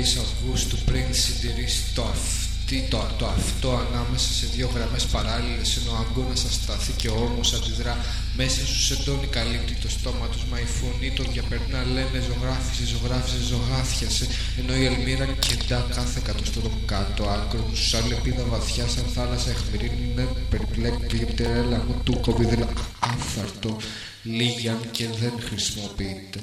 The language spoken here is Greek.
Δευτής Αυγούστου πριν συντηρήσει το, αυτή, το, το αυτό ανάμεσα σε δύο γραμμές παράλληλες ενώ ο αγκώνας ασταθεί και ο ώμος αντιδρά μέσα σου σε τόνι καλύπτει το στόμα τους. Μα η φωνή των διαπερνά λένε ζωγράφισε, ζωγράφισε, ζωγράφιασε ενώ η Ελμύρα κεντά κάθε κατοστρό κάτω. Άκρος του σαν λεπίδα βαθιά σαν θάλασσα εχμηρίνη ναι περιπλέκτη μου του κοβιδρά. Άφαρτο λίγιαν και δεν χρησιμοποιείται.